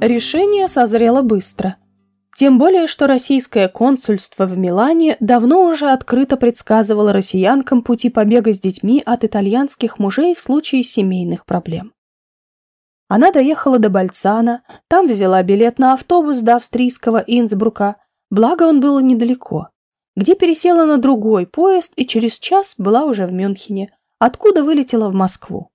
Решение созрело быстро. Тем более, что российское консульство в Милане давно уже открыто предсказывало россиянкам пути побега с детьми от итальянских мужей в случае семейных проблем. Она доехала до Бальцана, там взяла билет на автобус до австрийского Инсбрука, благо он был недалеко, где пересела на другой поезд и через час была уже в Мюнхене, откуда вылетела в Москву.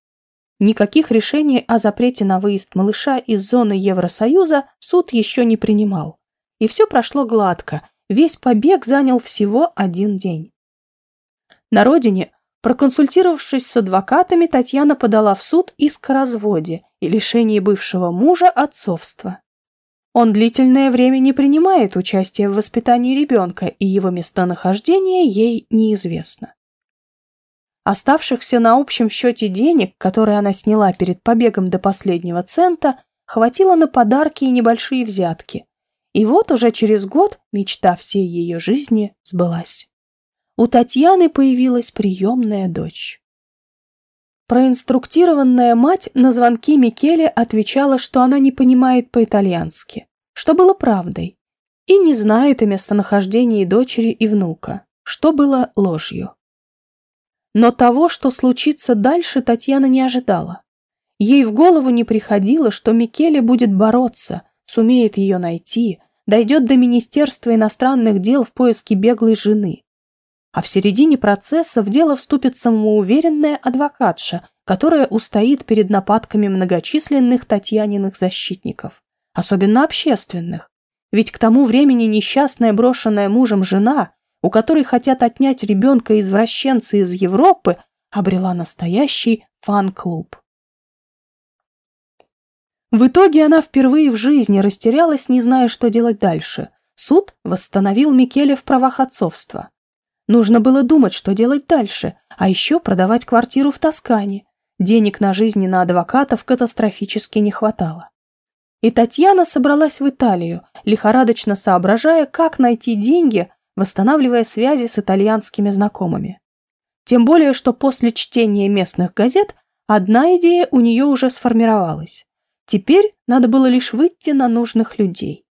Никаких решений о запрете на выезд малыша из зоны Евросоюза суд еще не принимал. И все прошло гладко, весь побег занял всего один день. На родине, проконсультировавшись с адвокатами, Татьяна подала в суд иск о разводе и лишении бывшего мужа отцовства. Он длительное время не принимает участия в воспитании ребенка, и его местонахождение ей неизвестно. Оставшихся на общем счете денег, которые она сняла перед побегом до последнего цента, хватило на подарки и небольшие взятки. И вот уже через год мечта всей ее жизни сбылась. У Татьяны появилась приемная дочь. Проинструктированная мать на звонки Микеле отвечала, что она не понимает по-итальянски, что было правдой, и не знает о местонахождении дочери и внука, что было ложью. Но того, что случится дальше, Татьяна не ожидала. Ей в голову не приходило, что Микеле будет бороться, сумеет ее найти, дойдет до Министерства иностранных дел в поиске беглой жены. А в середине процесса в дело вступит самоуверенная адвокатша, которая устоит перед нападками многочисленных Татьяниных защитников, особенно общественных. Ведь к тому времени несчастная брошенная мужем жена у которой хотят отнять ребенка извращенцы из Европы, обрела настоящий фан-клуб. В итоге она впервые в жизни растерялась, не зная, что делать дальше. Суд восстановил Микеле в правах отцовства. Нужно было думать, что делать дальше, а еще продавать квартиру в Тоскане. Денег на жизни на адвокатов катастрофически не хватало. И Татьяна собралась в Италию, лихорадочно соображая, как найти деньги, восстанавливая связи с итальянскими знакомыми. Тем более, что после чтения местных газет одна идея у нее уже сформировалась. Теперь надо было лишь выйти на нужных людей.